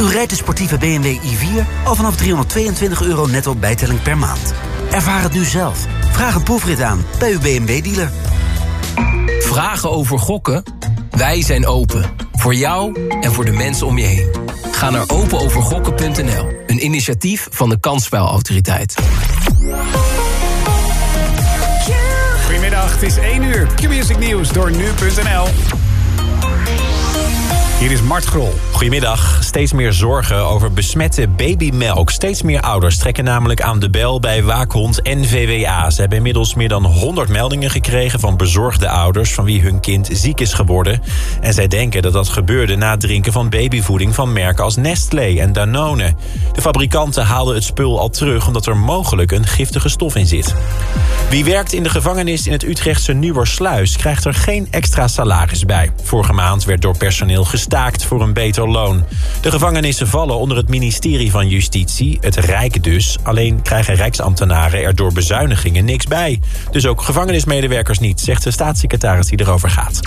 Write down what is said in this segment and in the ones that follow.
U rijdt de sportieve BMW i4 al vanaf 322 euro netto bijtelling per maand. Ervaar het nu zelf. Vraag een proefrit aan bij uw BMW-dealer. Vragen over gokken? Wij zijn open. Voor jou en voor de mensen om je heen. Ga naar openovergokken.nl. Een initiatief van de Kansspelautoriteit. Goedemiddag, het is 1 uur. Q-Music Nieuws door nu.nl. Hier is Mart Grol. Goedemiddag. Steeds meer zorgen over besmette babymelk. Steeds meer ouders trekken namelijk aan de bel bij Waakhond en VWA. Ze hebben inmiddels meer dan 100 meldingen gekregen van bezorgde ouders... van wie hun kind ziek is geworden. En zij denken dat dat gebeurde na het drinken van babyvoeding... van merken als Nestlé en Danone. De fabrikanten haalden het spul al terug... omdat er mogelijk een giftige stof in zit. Wie werkt in de gevangenis in het Utrechtse Nieuwersluis... krijgt er geen extra salaris bij. Vorige maand werd door personeel gestaakt voor een beter loon. De gevangenissen vallen onder het ministerie van Justitie, het Rijk dus. Alleen krijgen rijksambtenaren er door bezuinigingen niks bij. Dus ook gevangenismedewerkers niet, zegt de staatssecretaris die erover gaat.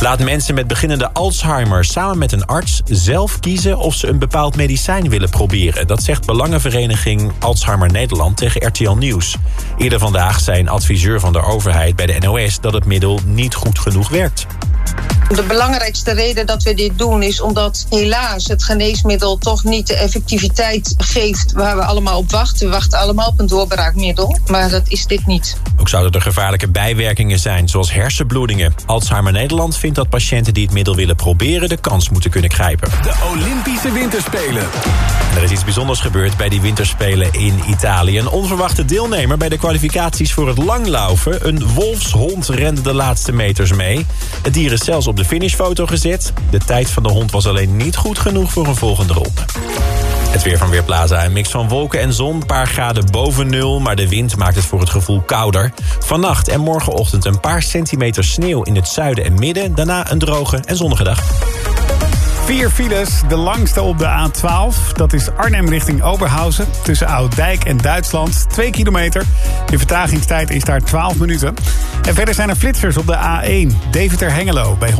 Laat mensen met beginnende Alzheimer samen met een arts zelf kiezen of ze een bepaald medicijn willen proberen. Dat zegt Belangenvereniging Alzheimer Nederland tegen RTL Nieuws. Eerder vandaag zei een adviseur van de overheid bij de NOS dat het middel niet goed genoeg werkt. De belangrijkste reden dat we dit doen is omdat helaas het geneesmiddel toch niet de effectiviteit geeft waar we allemaal op wachten. We wachten allemaal op een doorbraakmiddel, maar dat is dit niet. Ook zouden er gevaarlijke bijwerkingen zijn, zoals hersenbloedingen. Alzheimer Nederland vindt dat patiënten die het middel willen proberen de kans moeten kunnen grijpen. De Olympische Winterspelen. Er is iets bijzonders gebeurd bij die winterspelen in Italië. Een onverwachte deelnemer bij de kwalificaties voor het langlaufen. Een wolfshond rende de laatste meters mee. Het dier is zelfs op de finishfoto gezet. De tijd van de hond was alleen niet goed genoeg voor een volgende ronde. Het weer van Weerplaza. Een mix van wolken en zon. Een paar graden boven nul. Maar de wind maakt het voor het gevoel kouder. Vannacht en morgenochtend een paar centimeter sneeuw in het zuiden en midden. Daarna een droge en zonnige dag. Vier files, de langste op de A12. Dat is Arnhem richting Oberhausen. Tussen Ouddijk en Duitsland. 2 kilometer. De vertragingstijd is daar 12 minuten. En verder zijn er flitsers op de A1. Deventer-Hengelo bij 125,6.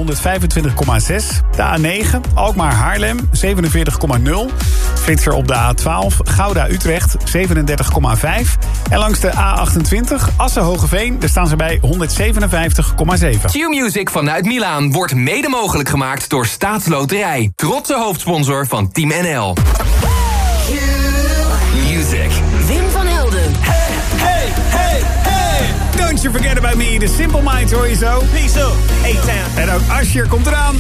De A9, Alkmaar-Haarlem 47,0. Flitser op de A12. Gouda-Utrecht 37,5. En langs de A28, Assen-Hogeveen. Daar staan ze bij 157,7. Q-Music vanuit Milaan wordt mede mogelijk gemaakt door Staatsloterij. Trotse hoofdsponsor van Team NL. Music. Wim van Helden. Hey, hey, hey! Don't you forget about me, the Simple Minds hoor je zo. Peace up, A-Town. En ook Asher komt eraan.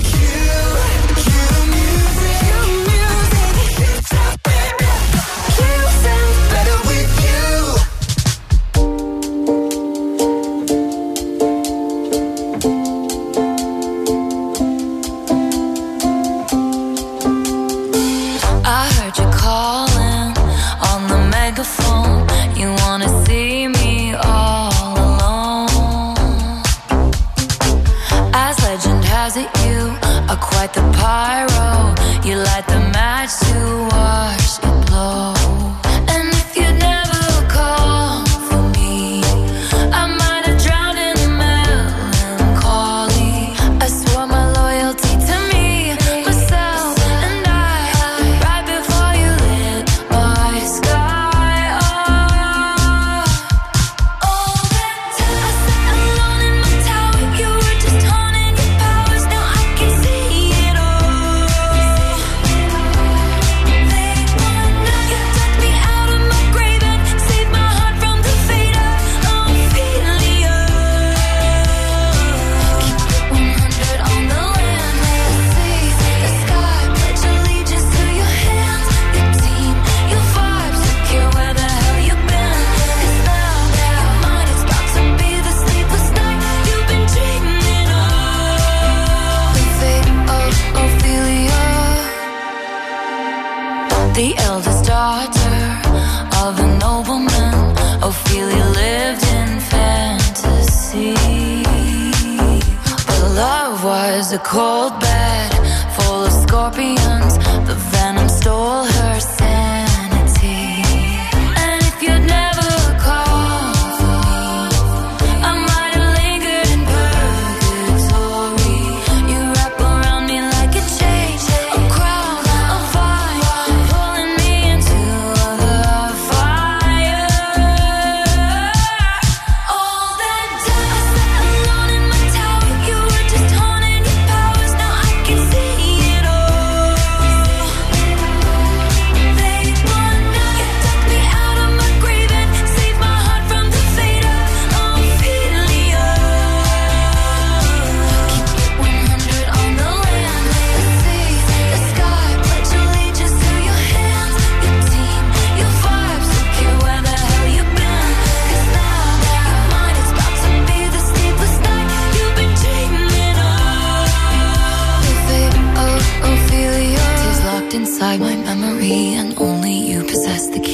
Quite the pyro. You light the match to watch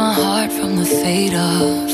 my heart from the fate of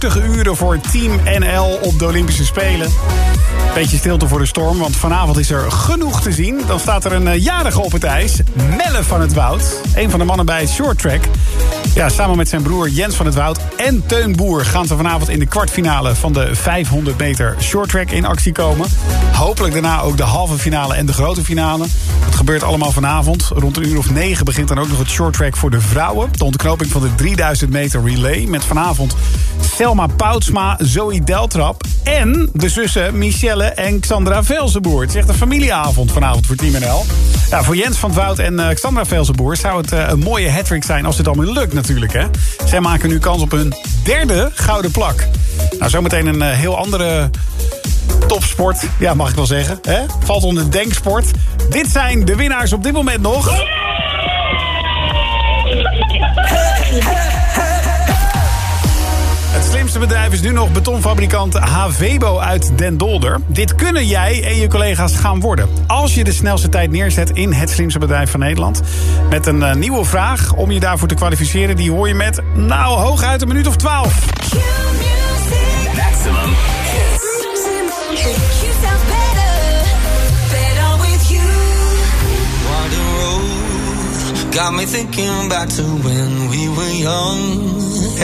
rustige uren voor Team NL op de Olympische Spelen. Beetje stilte voor de storm, want vanavond is er genoeg te zien. Dan staat er een eh, jarige op het ijs, Melle van het Woud. Een van de mannen bij Short Track. Ja, samen met zijn broer Jens van het Woud en Teun Boer... gaan ze vanavond in de kwartfinale van de 500 meter Short Track in actie komen. Hopelijk daarna ook de halve finale en de grote finale. Het gebeurt allemaal vanavond. Rond een uur of negen begint dan ook nog het Short Track voor de vrouwen. De ontknoping van de 3000 meter relay met vanavond Selma Poutsma, Zoe Deltrap... en de zussen Michelle en Xandra Velzenboer. Het is echt een familieavond vanavond voor Team NL. Voor Jens van Woud en eh, Xandra Velzenboer zou het eh, een mooie hattrick zijn... als het allemaal lukt natuurlijk. Hè? Zij maken nu kans op hun derde gouden plak. Nou, zometeen een eh, heel andere topsport. Ja, mag ik wel zeggen. Hè? Valt onder denksport. Dit zijn de winnaars op dit moment nog. Het slimste bedrijf is nu nog betonfabrikant Havebo uit Den Dolder. Dit kunnen jij en je collega's gaan worden. Als je de snelste tijd neerzet in het slimste bedrijf van Nederland. Met een eh, nieuwe vraag om je daarvoor te kwalificeren. Die hoor je met, nou, hooguit een minuut of twaalf. Got me thinking back to were young.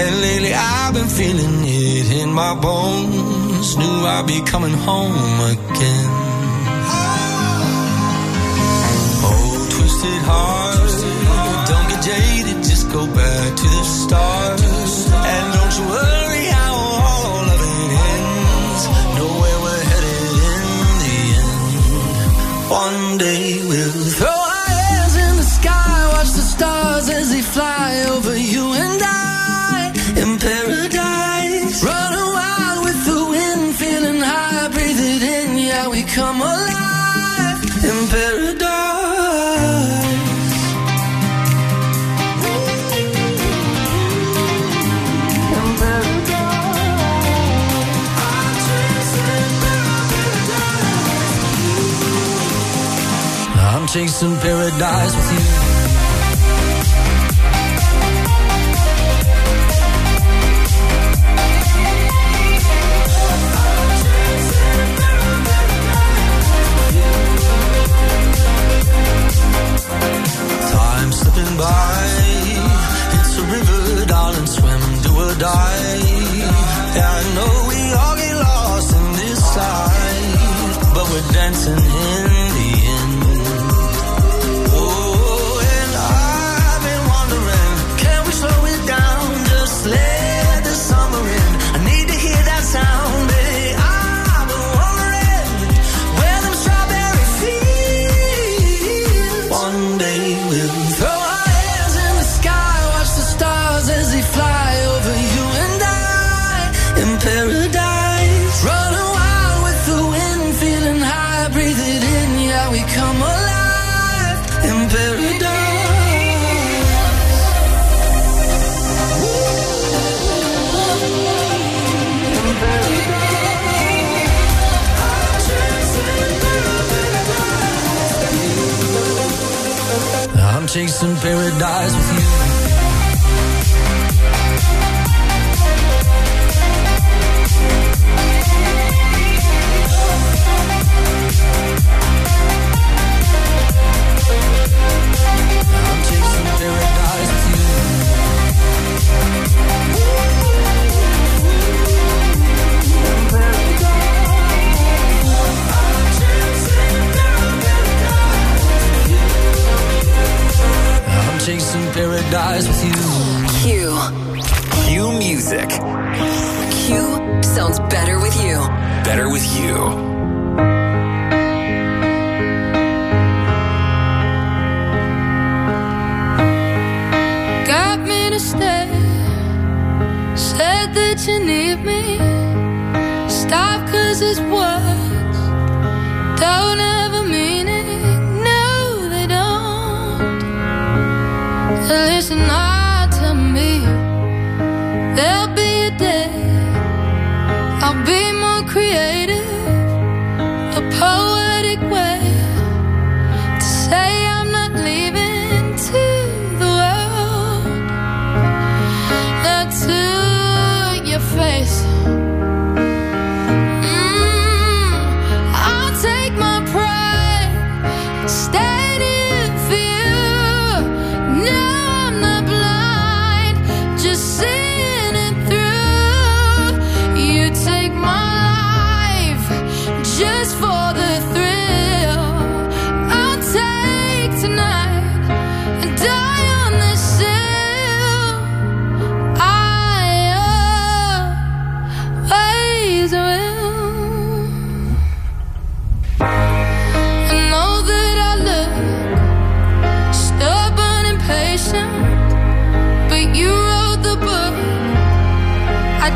And lately I've been feeling it in my bones. Knew I'd be coming home again. Oh, twisted heart, don't get jaded, just go back to the start. And don't you worry how all of it ends. Know where we're headed in the end. One day we'll throw our hands in the sky, watch the stars as they fly chasing paradise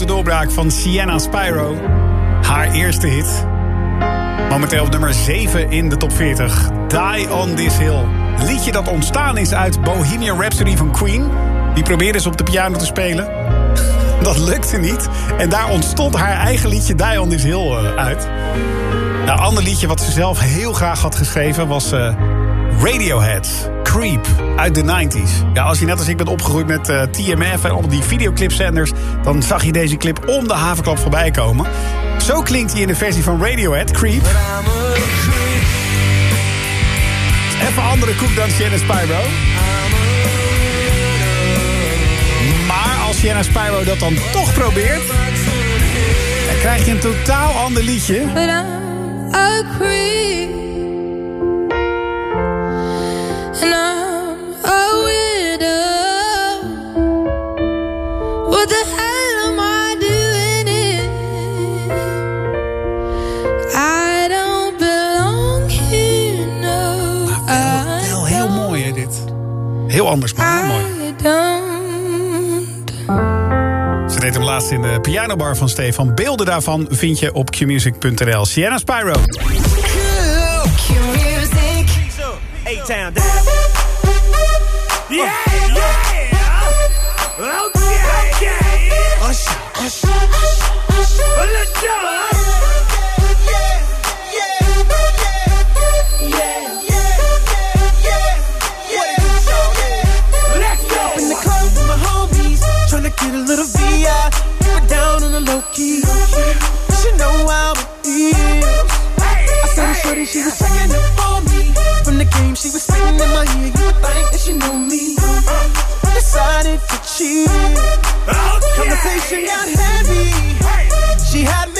grote doorbraak van Sienna Spyro. Haar eerste hit. Momenteel op nummer 7 in de top 40. Die on this hill. Liedje dat ontstaan is uit Bohemian Rhapsody van Queen. Die probeerde ze op de piano te spelen. Dat lukte niet. En daar ontstond haar eigen liedje Die on this hill eh, uit. Nou, een ander liedje wat ze zelf heel graag had geschreven was eh, Radiohead. Creep uit de 90s. Ja, als je net als ik bent opgegroeid met eh, TMF en al die videoclipzenders... dan zag je deze clip om de havenklap voorbij komen. Zo klinkt hij in de versie van Radiohead, Creep. Even andere koek dan Sienna Spyro. Maar als Sienna Spyro dat dan toch probeert... dan krijg je een totaal ander liedje. But creep. Anders, maar heel mooi. I don't. Ze deed hem laatst in de pianobar van Stefan. Beelden daarvan vind je op qmusic.nl. Sienna Spyro. A-Town. Yeah, yeah. Okay, okay. Hush, hush, hush. Let's go. Let's go. in the club with my homies, tryna get a little VI. We're down on the low key. She know how it is. Shorty, she was checking up on me. From the game, she was spitting in my ear. You would think that she knew me. Decided to cheat. Oh, Conversation got heavy. She had me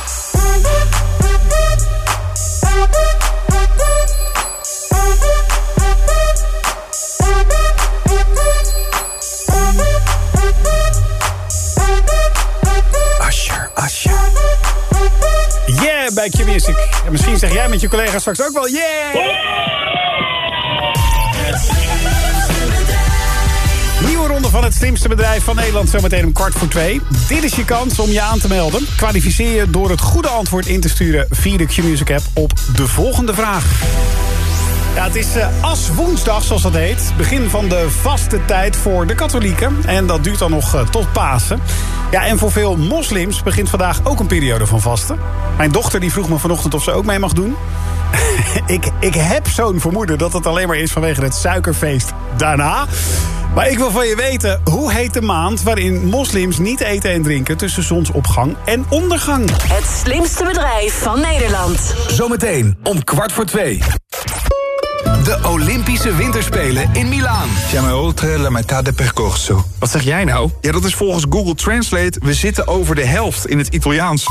Bij Q-Music. En misschien zeg jij met je collega's straks ook wel yeah! Nieuwe ronde van het slimste bedrijf van Nederland zometeen om kwart voor twee. Dit is je kans om je aan te melden. Kwalificeer je door het goede antwoord in te sturen via de Q-Music app op de volgende vraag. Ja, het is uh, As woensdag, zoals dat heet. Begin van de vaste tijd voor de katholieken. En dat duurt dan nog uh, tot Pasen. Ja, en voor veel moslims begint vandaag ook een periode van vasten. Mijn dochter die vroeg me vanochtend of ze ook mee mag doen. ik, ik heb zo'n vermoeden dat het alleen maar is vanwege het suikerfeest daarna. Maar ik wil van je weten, hoe heet de maand waarin moslims niet eten en drinken tussen zonsopgang en ondergang? Het slimste bedrijf van Nederland. Zometeen om kwart voor twee. De Olympische Winterspelen in Milaan. Siamo oltre la metà del percorso. Wat zeg jij nou? Ja, dat is volgens Google Translate. We zitten over de helft in het Italiaans.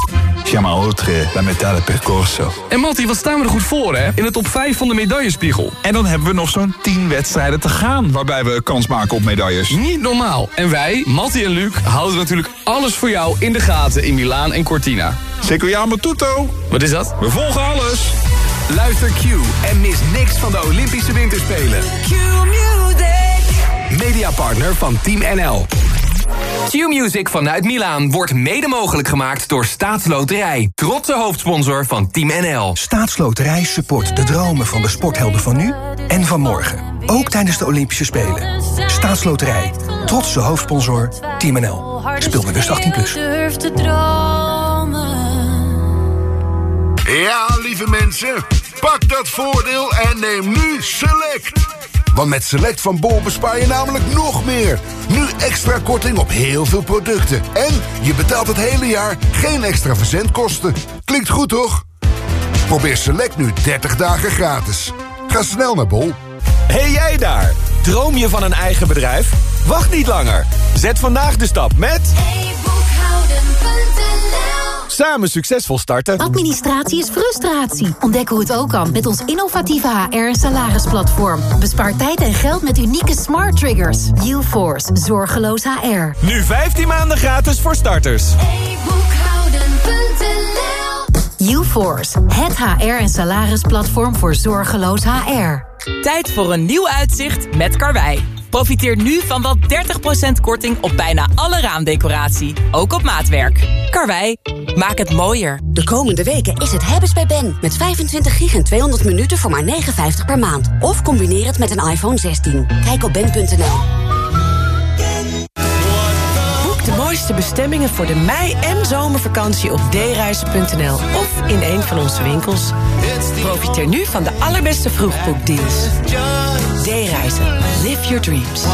Siamo oltre la metà del percorso. En Matti, wat staan we er goed voor, hè? In de top 5 van de medaillespiegel. En dan hebben we nog zo'n 10 wedstrijden te gaan... waarbij we kans maken op medailles. Niet normaal. En wij, Matti en Luc, houden natuurlijk alles voor jou in de gaten in Milaan en Cortina. Secoyamo tutto. Wat is dat? We volgen alles. Luister Q en mis niks van de Olympische Winterspelen. Q-Music. Mediapartner van Team NL. Q-Music vanuit Milaan wordt mede mogelijk gemaakt door Staatsloterij. Trotse hoofdsponsor van Team NL. Staatsloterij support de dromen van de sporthelden van nu en van morgen. Ook tijdens de Olympische Spelen. Staatsloterij. Trotse hoofdsponsor Team NL. Speel bewust 18+. Plus. Ja, lieve mensen, pak dat voordeel en neem nu Select. Want met Select van Bol bespaar je namelijk nog meer. Nu extra korting op heel veel producten. En je betaalt het hele jaar geen extra verzendkosten. Klinkt goed, toch? Probeer Select nu 30 dagen gratis. Ga snel naar Bol. Hey jij daar! Droom je van een eigen bedrijf? Wacht niet langer. Zet vandaag de stap met... Samen succesvol starten. Administratie is frustratie. Ontdek hoe het ook kan met ons innovatieve HR- en salarisplatform. Bespaar tijd en geld met unieke smart triggers. UForce, zorgeloos HR. Nu 15 maanden gratis voor starters. UForce, het HR- en salarisplatform voor zorgeloos HR. Tijd voor een nieuw uitzicht met Karwei. Profiteer nu van wel 30% korting op bijna alle raamdecoratie. Ook op maatwerk. Karwei, maak het mooier. De komende weken is het hebben's bij Ben. Met 25 gig en 200 minuten voor maar 59 per maand. Of combineer het met een iPhone 16. Kijk op ben.nl. Bestemmingen voor de mei- en zomervakantie op dereizen.nl of in een van onze winkels. Profiteer nu van de allerbeste vroegboekdeals. D-reizen. Live your dreams.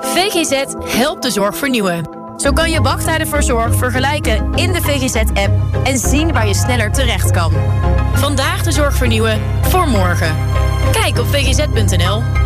VGZ helpt de zorg vernieuwen. Zo kan je wachttijden voor zorg vergelijken in de VGZ-app... en zien waar je sneller terecht kan. Vandaag de zorg vernieuwen voor morgen. Kijk op vgz.nl.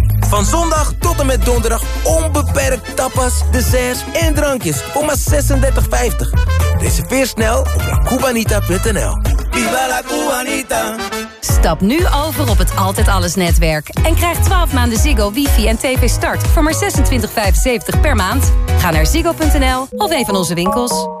Van zondag tot en met donderdag onbeperkt tapas, desserts en drankjes voor maar 36,50. Reserveer snel op lacubanita.nl. Viva la Cubanita! Stap nu over op het Altijd Alles netwerk. En krijg 12 maanden Ziggo, wifi en tv start voor maar 26,75 per maand. Ga naar ziggo.nl of een van onze winkels.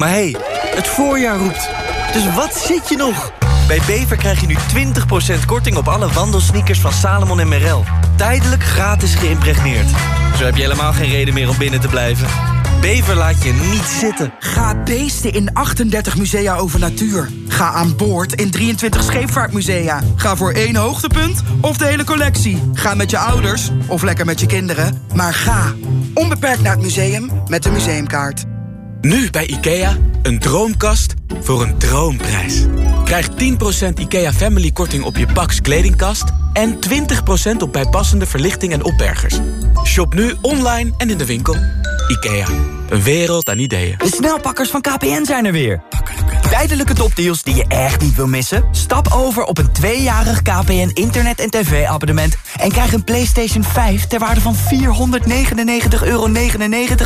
Maar hé, hey, het voorjaar roept. Dus wat zit je nog? Bij Bever krijg je nu 20% korting op alle wandelsneakers van Salomon en Merrell. Tijdelijk gratis geïmpregneerd. Zo heb je helemaal geen reden meer om binnen te blijven. Bever laat je niet zitten. Ga beesten in 38 musea over natuur. Ga aan boord in 23 scheepvaartmusea. Ga voor één hoogtepunt of de hele collectie. Ga met je ouders of lekker met je kinderen. Maar ga onbeperkt naar het museum met de museumkaart. Nu bij IKEA, een droomkast voor een droomprijs. Krijg 10% IKEA Family korting op je Pax kledingkast... en 20% op bijpassende verlichting en opbergers. Shop nu online en in de winkel. IKEA, een wereld aan ideeën. De snelpakkers van KPN zijn er weer. Tijdelijke topdeals die je echt niet wil missen? Stap over op een tweejarig KPN internet- en tv-abonnement... en krijg een PlayStation 5 ter waarde van 499,99 euro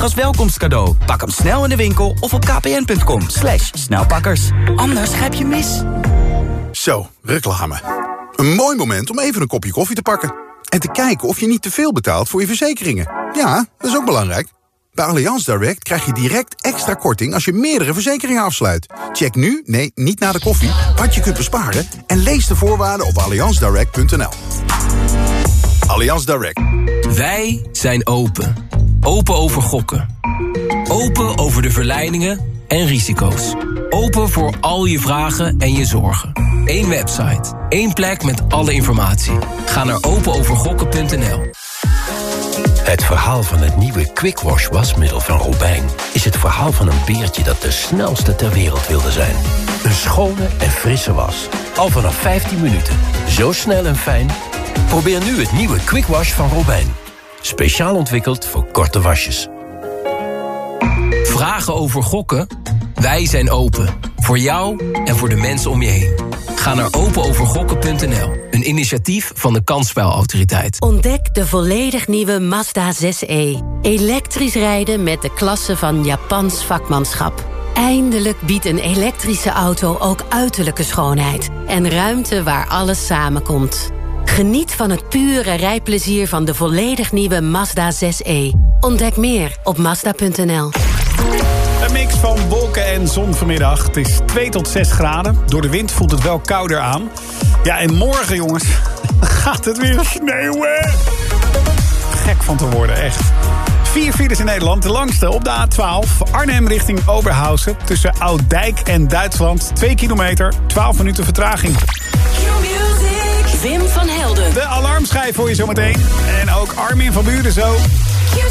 als welkomstcadeau. Pak hem snel in de winkel of op kpn.com. Slash snelpakkers. Anders grijp je mis. Zo, reclame. Een mooi moment om even een kopje koffie te pakken. En te kijken of je niet te veel betaalt voor je verzekeringen. Ja, dat is ook belangrijk. Bij Allianz Direct krijg je direct extra korting als je meerdere verzekeringen afsluit. Check nu, nee, niet na de koffie, wat je kunt besparen... en lees de voorwaarden op allianzdirect.nl. Allianz Direct. Wij zijn open. Open over gokken. Open over de verleidingen en risico's. Open voor al je vragen en je zorgen. Eén website. één plek met alle informatie. Ga naar openovergokken.nl. Het verhaal van het nieuwe Quick Wash wasmiddel van Robijn... is het verhaal van een beertje dat de snelste ter wereld wilde zijn. Een schone en frisse was. Al vanaf 15 minuten. Zo snel en fijn. Probeer nu het nieuwe Quick Wash van Robijn. Speciaal ontwikkeld voor korte wasjes. Vragen over gokken? Wij zijn open. Voor jou en voor de mensen om je heen. Ga naar openovergokken.nl, een initiatief van de Kansspelautoriteit. Ontdek de volledig nieuwe Mazda 6e. Elektrisch rijden met de klasse van Japans vakmanschap. Eindelijk biedt een elektrische auto ook uiterlijke schoonheid... en ruimte waar alles samenkomt. Geniet van het pure rijplezier van de volledig nieuwe Mazda 6e. Ontdek meer op Mazda.nl. Een mix van wolken en zon vanmiddag. Het is 2 tot 6 graden. Door de wind voelt het wel kouder aan. Ja, en morgen, jongens, gaat het weer sneeuwen. Gek van te worden, echt. Vier files in Nederland. De langste op de A12. Arnhem richting Oberhausen. Tussen Ouddijk en Duitsland. 2 kilometer, 12 minuten vertraging. Wim van Helden. De alarmschijf voor je zometeen. En ook Armin van Buren zo. You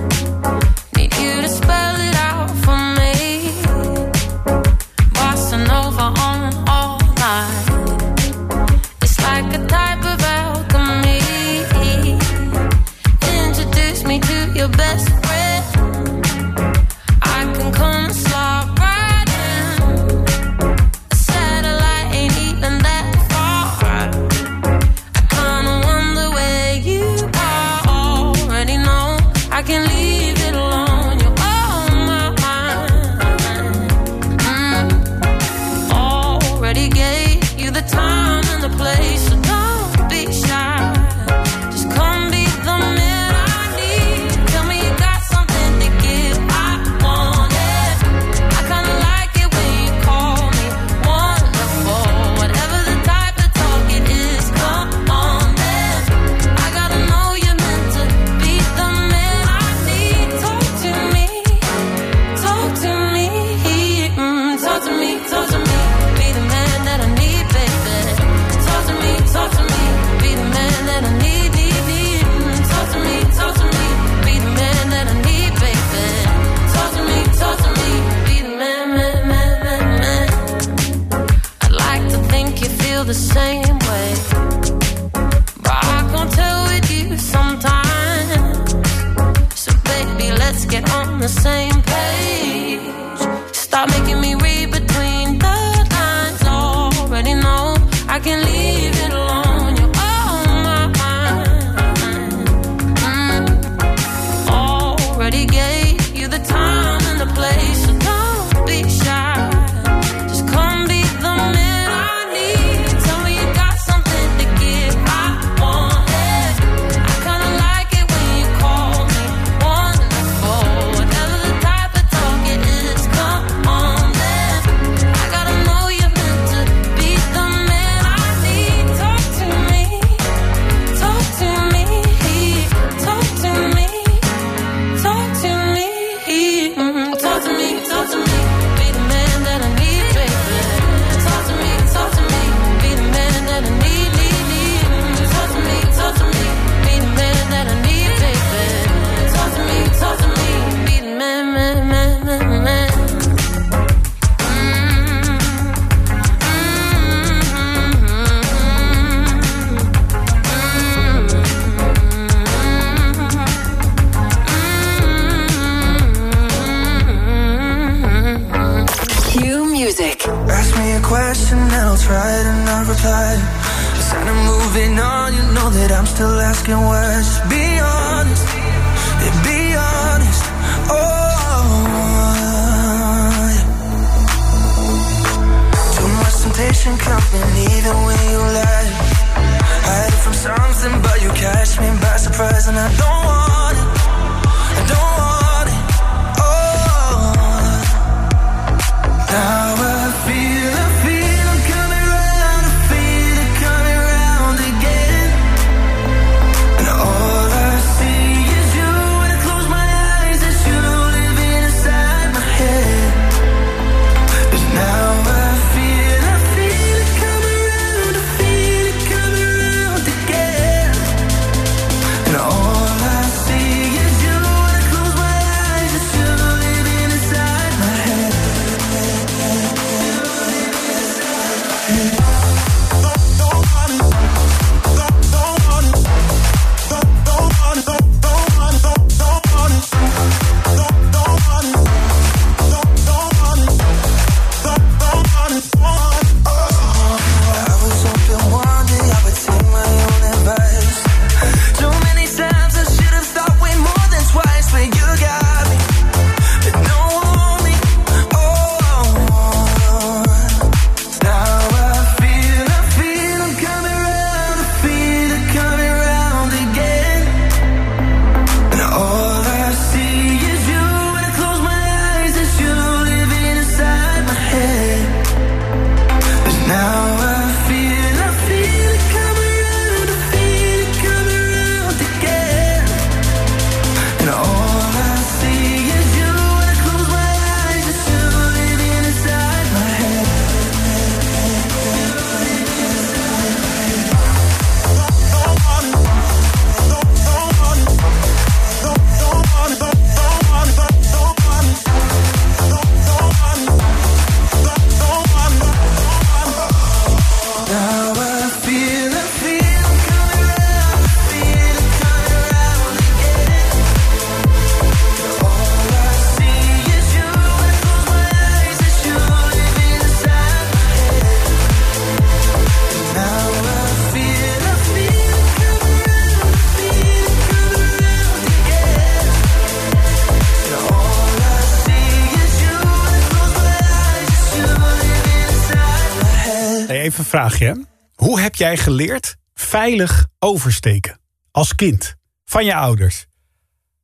vraagje. Hoe heb jij geleerd veilig oversteken? Als kind. Van je ouders.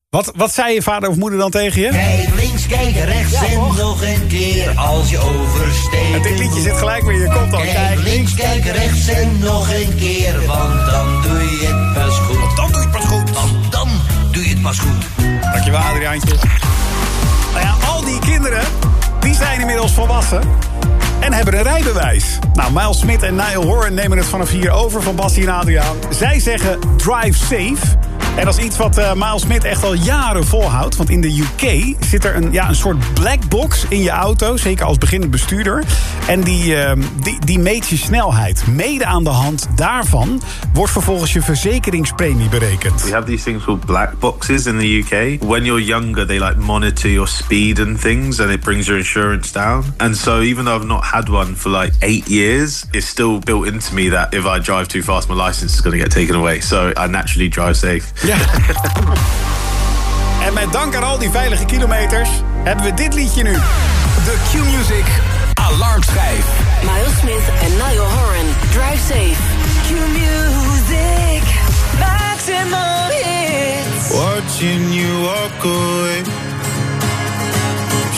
Wat, wat zei je vader of moeder dan tegen je? Kijk links, kijk rechts en nog een keer als je oversteekt. En dit liedje zit gelijk weer in je kont al. Kijk links, kijk rechts en nog een keer, want dan doe je het pas goed. Dan doe je het pas goed. Want dan doe je het pas goed. Dankjewel, Adriaantje. Nou ja, al die kinderen, die zijn inmiddels volwassen. En hebben een rijbewijs. Nou, Miles Smith en Niall Horan nemen het vanaf hier over van Bassie en Adriaan. Zij zeggen drive safe. En dat is iets wat eh, Miles Smith echt al jaren volhoudt. Want in de UK zit er een, ja, een soort black box in je auto. Zeker als beginnend bestuurder. En die, eh, die, die meet je snelheid. Mede aan de hand daarvan wordt vervolgens je verzekeringspremie berekend. We have these things called black boxes in the UK. When you're younger, they like monitor your speed and things, and it brings your insurance down. And so, even though I've not had one for like eight years, it's still built into me that if I drive too fast, my license is going to get taken away. So I naturally drive safe. Ja. en met dank aan al die veilige kilometers hebben we dit liedje nu. De Q-Music Alarmschijf. Miles Smith en Niall Horan. Drive safe. Q-Music. Maximum hits. Watching you walk away.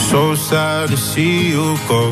So sad to see you go.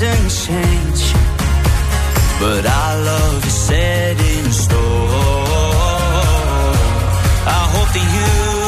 Seasons change, but our love is set in stone. I hope that you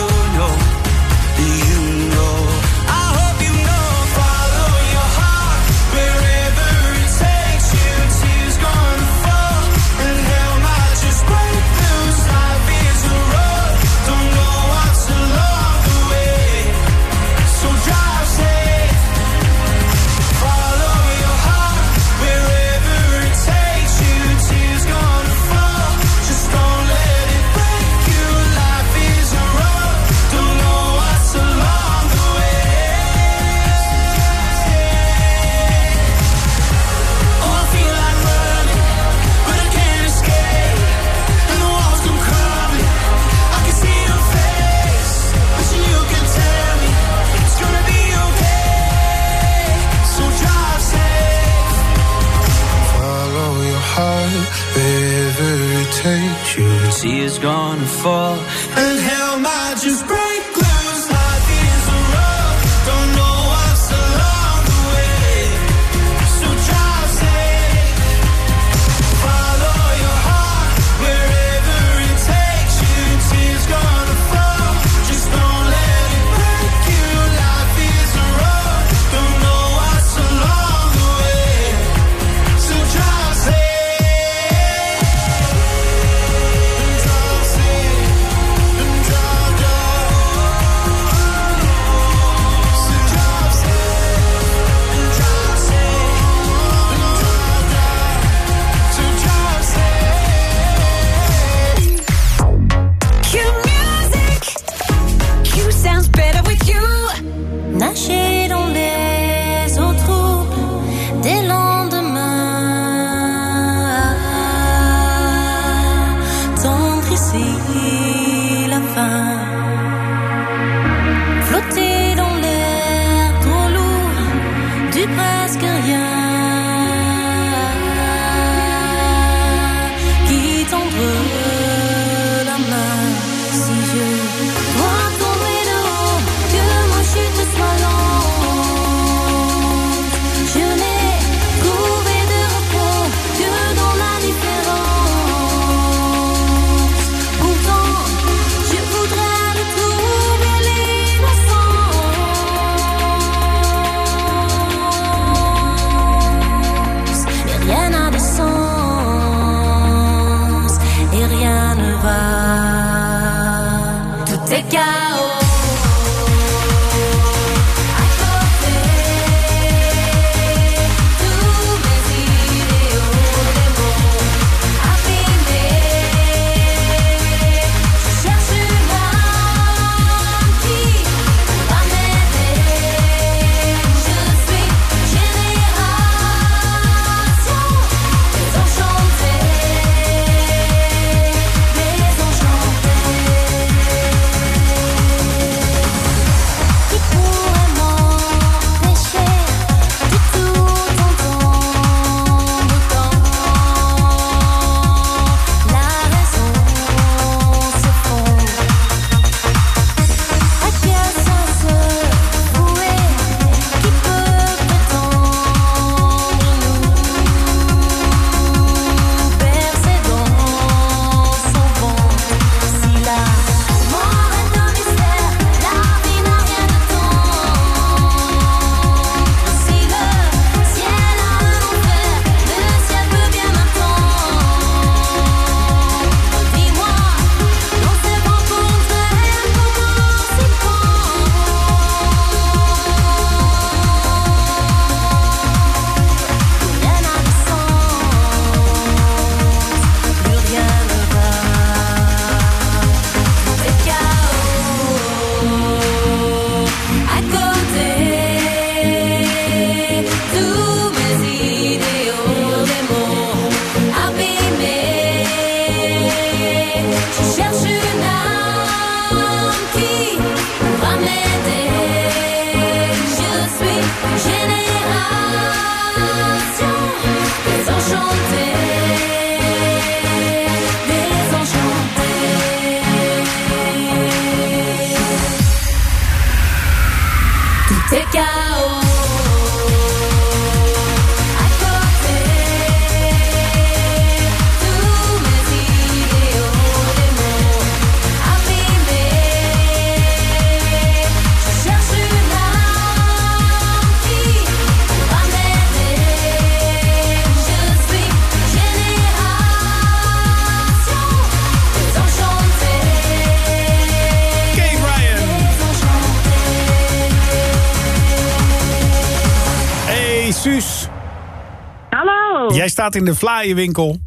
staat in de vlaaienwinkel.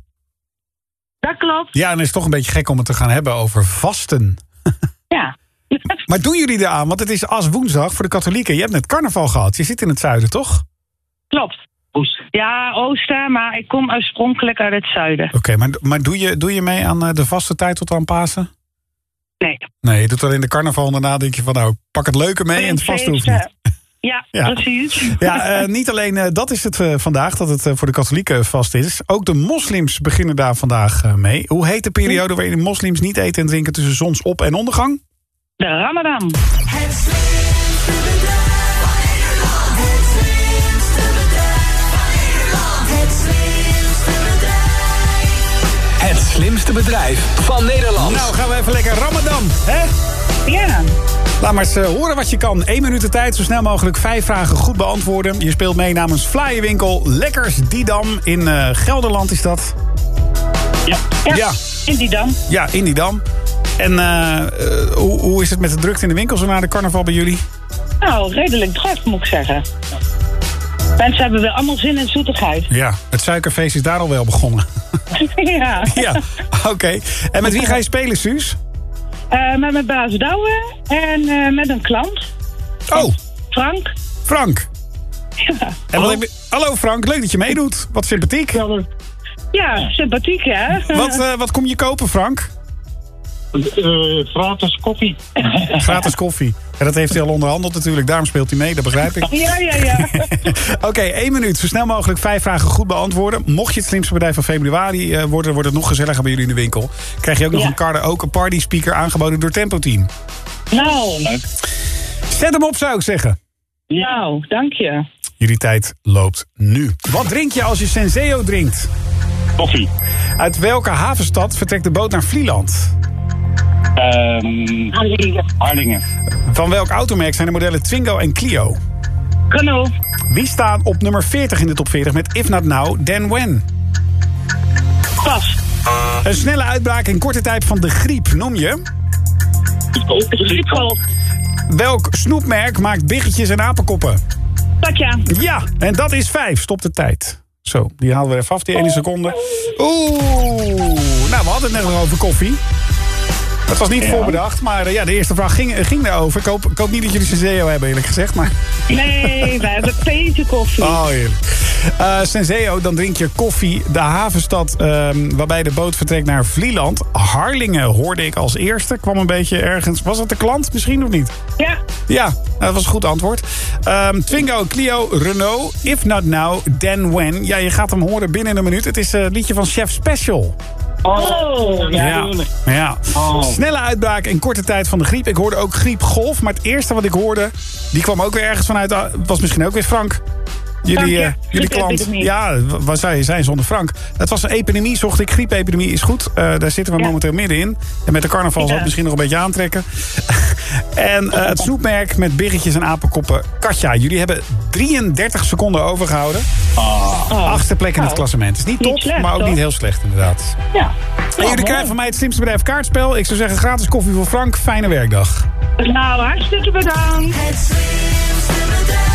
Dat klopt. Ja, en het is toch een beetje gek om het te gaan hebben over vasten. Ja. Maar doen jullie eraan? Want het is als woensdag voor de katholieken. Je hebt net carnaval gehad. Je zit in het zuiden, toch? Klopt. Ja, oosten, maar ik kom oorspronkelijk uit het zuiden. Oké, maar, maar doe, je, doe je mee aan eh, de vaste tijd tot aan Pasen? Nee. Nee, je doet alleen de carnaval en daarna denk je van nou, pak het leuke mee en het vaste hoeft niet. Ja, Ja. precies. Ja, eh, niet alleen eh, dat is het eh, vandaag, dat het voor de katholieken vast is. Ook de moslims beginnen daar vandaag eh, mee. Hoe heet de periode waarin de moslims niet eten en drinken tussen zonsop- en ondergang? De Ramadan. Het slimste bedrijf van Nederland. Nou, gaan we even lekker Ramadan, hè? Ja. Laat maar eens eh, horen wat je kan. Eén minuut de tijd, zo snel mogelijk vijf vragen goed beantwoorden. Je speelt mee namens Vlaaienwinkel Lekkers Didam. In eh, Gelderland is dat. Ja. Ja. In die dam. Ja, in Didam. En eh, hoe, hoe is het met de drukte in de winkel zo na de carnaval bij jullie? Nou, redelijk druk moet ik zeggen. Mensen hebben weer allemaal zin in zoetigheid. Ja, het suikerfeest is daar al wel begonnen. ja. ja, oké. En met wie ga je spelen, Suus? Eh, met mijn baas Douwe en eh, met een klant. Oh. Frank. Frank. Ja. En wat heb je- Hallo Frank, leuk dat je meedoet. Wat sympathiek. Ja, sympathiek hè? Wat, eh, wat kom je kopen, Frank? Gratis koffie. Gratis koffie. Ja, dat heeft hij al onderhandeld natuurlijk. Daarom speelt hij mee, dat begrijp ik. Ja, ja, ja. Oké, één minuut. Zo snel mogelijk vijf vragen goed beantwoorden. Mocht je het slimste bedrijf van februari eh, worden... wordt het nog gezelliger bij jullie in de winkel. Krijg je ook nog Ja. een karaoke party speaker aangeboden door Tempo Team. Nou, Zet hem op, zou ik zeggen. nou, dank je. Jullie tijd loopt nu. Wat drink je als je Senseo drinkt? Koffie. Uit welke havenstad vertrekt de boot naar Vlieland? Ehm Harlingen. Van welk automerk zijn de modellen Twingo en Clio? Renault. Wie staan op nummer 40 in de top 40 met If Not Now, Then When? Pas. Een snelle uitbraak in korte tijd van de griep noem je? Schiphol. Welk snoepmerk maakt biggetjes en apenkoppen? Katja. Ja, en dat is vijf. Stop de tijd. Zo, die halen we even af, die ene seconde. Oeh, nou, we hadden het net nog over koffie. Dat was niet Ja. voorbedacht, maar eh, ja, de eerste vraag ging, ging daarover. Ik hoop, ik hoop niet dat jullie Senseo hebben, eerlijk gezegd. Maar... Nee, wij hebben peterkoffie. Oh, heerlijk. Eh, Senseo, dan drink je koffie. De havenstad ehm, waarbij de boot vertrekt naar Vlieland. Harlingen hoorde ik als eerste. Kwam een beetje ergens. Was het de klant misschien of niet? Ja. Ja, dat was een goed antwoord. Ehm, Twingo, Clio, Renault. If not now, then when. Ja, je gaat hem horen binnen een minuut. Het is eh, het liedje van Chef Special. Oh, Ja, ja. Snelle uitbraak in korte tijd van de griep. Ik hoorde ook griepgolf. Maar het eerste wat ik hoorde, die kwam ook weer ergens vanuit. ah, was misschien ook weer Frank. Jullie, eh, jullie klant. Ja, wa- waar zou je zijn zonder Frank? Het was een epidemie, zocht ik. Griepepidemie is goed. Eh, daar zitten we momenteel middenin. En met de carnaval zal het misschien nog een beetje aantrekken. en eh, het snoepmerk met biggetjes en apenkoppen. Katja, jullie hebben 33 seconden overgehouden. Achtste plek in het Oh. klassement. Is niet Niet top, slecht, maar ook toch? niet heel slecht inderdaad. Ja. En jullie krijgen van mij het slimste bedrijf kaartspel. Ik zou zeggen gratis koffie voor Frank. Fijne werkdag. Nou, hartstikke bedankt. Het slimste bedrijf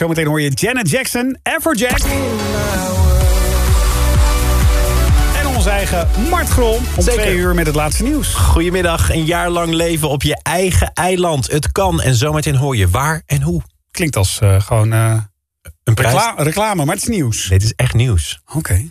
Zometeen hoor je Janet Jackson, Afrojack. En onze eigen Mart Grol. Om Zeker. twee uur met het laatste nieuws. Goedemiddag, een jaar lang leven op je eigen eiland. Het kan en zometeen hoor je waar en hoe. Klinkt als eh, gewoon eh, Een recla- reclame, maar het is nieuws. Dit is echt nieuws. Oké.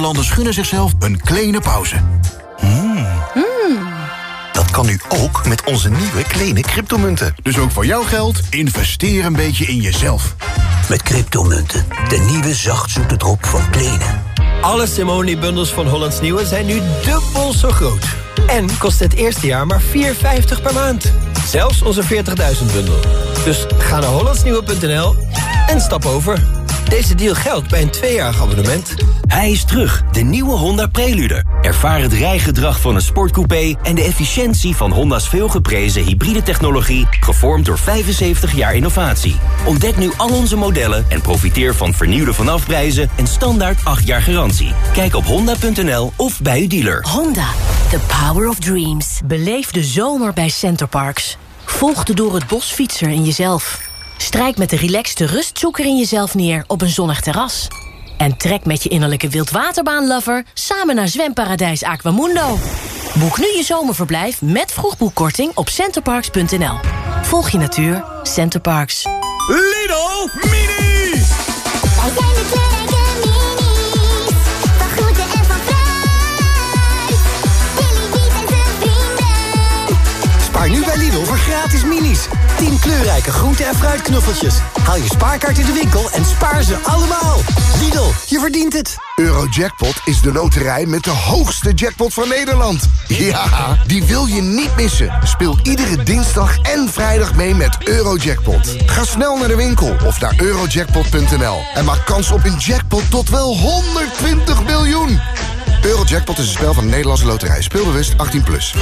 Nederlanders gunnen zichzelf een kleine pauze. Hmm. Dat kan nu ook met onze nieuwe kleine cryptomunten. Dus ook voor jouw geld, investeer een beetje in jezelf. Met cryptomunten, de nieuwe zachtzoete drop van Plenen. Alle Simone-bundels van Hollands Nieuwe zijn nu dubbel zo groot. En kost het eerste jaar maar 4,50 per maand. Zelfs onze 40.000 bundel. Dus ga naar hollandsnieuwe.nl en stap over. Deze deal geldt bij een tweejarig abonnement. Hij is terug, de nieuwe Honda Prelude. Ervaar het rijgedrag van een sportcoupé... en de efficiëntie van Honda's veelgeprezen hybride technologie... gevormd door 75 jaar innovatie. Ontdek nu al onze modellen en profiteer van vernieuwde vanafprijzen... en standaard 8 jaar garantie. Kijk op honda.nl of bij uw dealer. Honda, the power of dreams. Beleef de zomer bij Centerparks. Volg de door het bos fietser in jezelf. Strijk met de relaxte rustzoeker in jezelf neer op een zonnig terras. En trek met je innerlijke wildwaterbaanlover samen naar zwemparadijs Aquamundo. Boek nu je zomerverblijf met vroegboekkorting op centerparks.nl. Volg je natuur, Centerparks. Lidl Mini! Wij zijn de kleine minis. Van groente en van fruit. Billy en zijn vrienden. Spaar nu bij Lidl voor gratis minis. 10 kleurrijke groente- en fruitknuffeltjes. Haal je spaarkaart in de winkel en spaar ze allemaal. Lidl, je verdient het. Eurojackpot is de loterij met de hoogste jackpot van Nederland. Ja, die wil je niet missen. Speel iedere dinsdag en vrijdag mee met Eurojackpot. Ga snel naar de winkel of naar eurojackpot.nl en maak kans op een jackpot tot wel 120 miljoen. Eurojackpot is een spel van de Nederlandse loterij. Speelbewust 18+. Plus.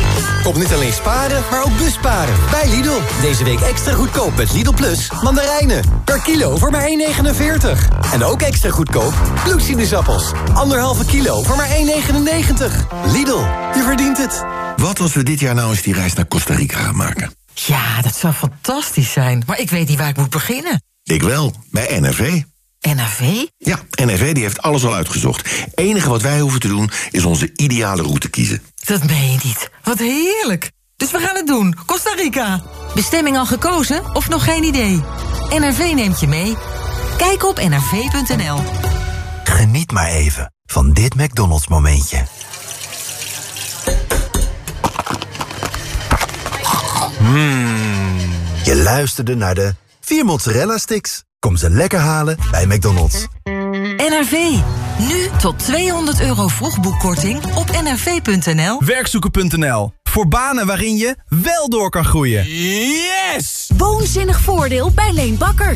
Kom niet alleen sparen, maar ook busparen. Bij Lidl. Deze week extra goedkoop met Lidl Plus mandarijnen. Per kilo voor maar 1,49. En ook extra goedkoop bloedsinusappels. Anderhalve kilo voor maar 1,99. Lidl, je verdient het. Wat als we dit jaar nou eens die reis naar Costa Rica gaan maken? Ja, dat zou fantastisch zijn. Maar ik weet niet waar ik moet beginnen. Ik wel, bij NRV. NAV? Ja, NRV die heeft alles al uitgezocht. enige wat wij hoeven te doen is onze ideale route kiezen. Dat meen je niet. Wat heerlijk. Dus we gaan het doen. Costa Rica. Bestemming al gekozen of nog geen idee? NRV neemt je mee. Kijk op nrv.nl. Geniet maar even van dit McDonald's momentje. Mmm. Je luisterde naar de vier mozzarella sticks. Kom ze lekker halen bij McDonald's. NRV. Nu tot 200 euro vroegboekkorting op nrv.nl. Werkzoeken.nl. Voor banen waarin je wel door kan groeien. Yes! Woonzinnig voordeel bij Leen Bakker.